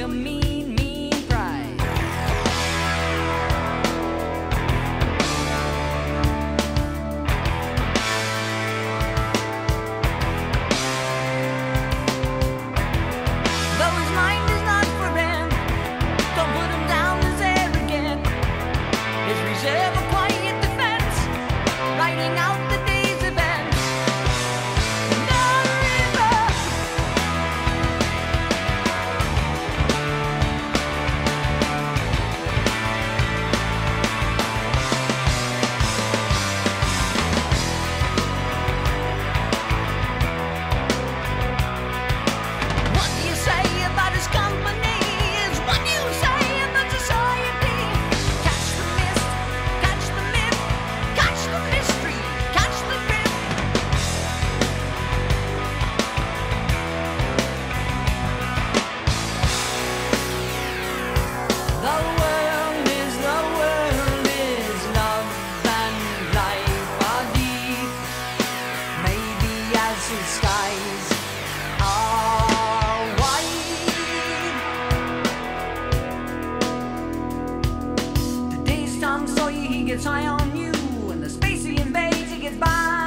you mean? skies are wide. The day's so he gets high on you, and the space he invades, he gets by.